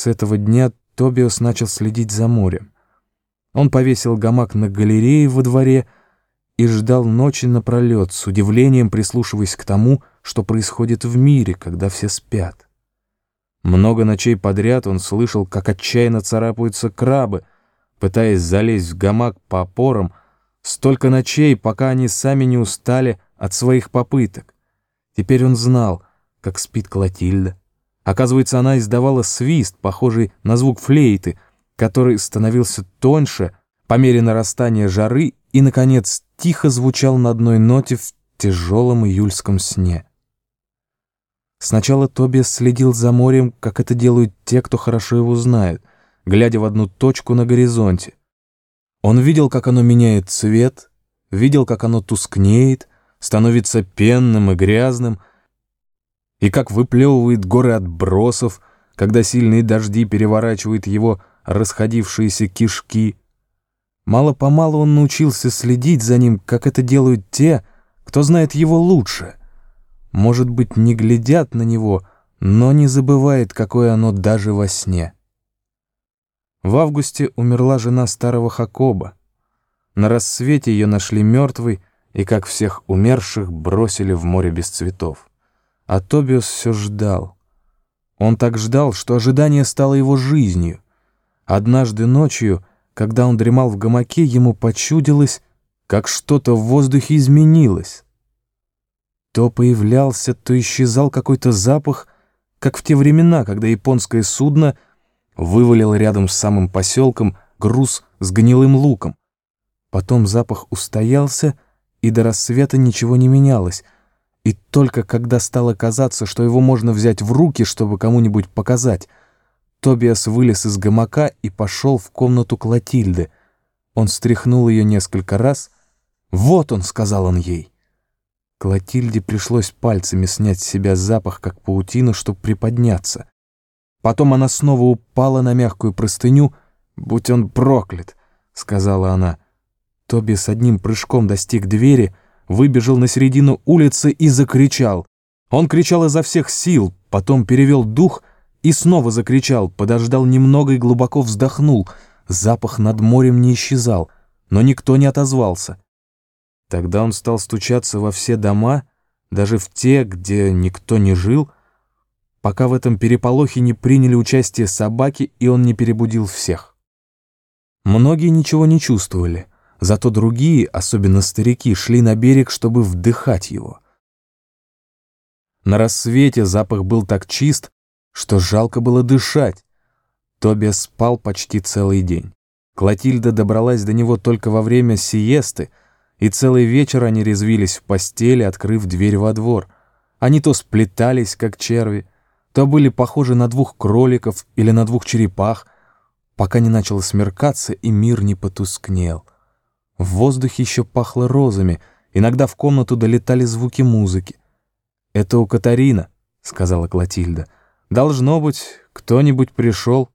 С этого дня Тобиас начал следить за морем. Он повесил гамак на галерее во дворе и ждал ночи напролет, с удивлением прислушиваясь к тому, что происходит в мире, когда все спят. Много ночей подряд он слышал, как отчаянно царапаются крабы, пытаясь залезть в гамак по опорам, столько ночей, пока они сами не устали от своих попыток. Теперь он знал, как спит Клотильда. Оказывается, она издавала свист, похожий на звук флейты, который становился тоньше по мере нарастания жары и, наконец, тихо звучал на одной ноте в тяжелом июльском сне. Сначала Тобиас следил за морем, как это делают те, кто хорошо его знает, глядя в одну точку на горизонте. Он видел, как оно меняет цвет, видел, как оно тускнеет, становится пенным и грязным, и как выплевывает горы отбросов, когда сильные дожди переворачивают его расходившиеся кишки. Мало-помалу он научился следить за ним, как это делают те, кто знает его лучше. Может быть, не глядят на него, но не забывает, какое оно даже во сне. В августе умерла жена старого Хакоба. На рассвете ее нашли мертвой, и, как всех умерших, бросили в море без цветов. А Тобиас все ждал. Он так ждал, что ожидание стало его жизнью. Однажды ночью, когда он дремал в гамаке, ему почудилось, как что-то в воздухе изменилось. То появлялся, то исчезал какой-то запах, как в те времена, когда японское судно вывалило рядом с самым поселком груз с гнилым луком. Потом запах устоялся — и до рассвета ничего не менялось. И только когда стало казаться, что его можно взять в руки, чтобы кому-нибудь показать, Тобиас вылез из гамака и пошел в комнату Клотильды. Он стряхнул ее несколько раз. «Вот он», — сказал он ей. Клотильде пришлось пальцами снять с себя запах, как паутину, чтобы приподняться. Потом она снова упала на мягкую простыню. «Будь он проклят», — сказала она. Тоби с одним прыжком достиг двери, выбежал на середину улицы и закричал. Он кричал изо всех сил, потом перевел дух и снова закричал, подождал немного и глубоко вздохнул. Запах над морем не исчезал, но никто не отозвался. Тогда он стал стучаться во все дома, даже в те, где никто не жил, пока в этом переполохе не приняли участие собаки, и он не перебудил всех. Многие ничего не чувствовали. Зато другие, особенно старики, шли на берег, чтобы вдыхать его. На рассвете запах был так чист, что жалко было дышать. Тоби спал почти целый день. Клотильда добралась до него только во время сиесты, и целый вечер они резвились в постели, открыв дверь во двор. Они то сплетались, как черви, то были похожи на двух кроликов или на двух черепах, пока не начало смеркаться и мир не потускнел. В воздухе еще пахло розами, иногда в комнату долетали звуки музыки. «Это у Катарина», — сказала Клотильда. «Должно быть, кто-нибудь пришел».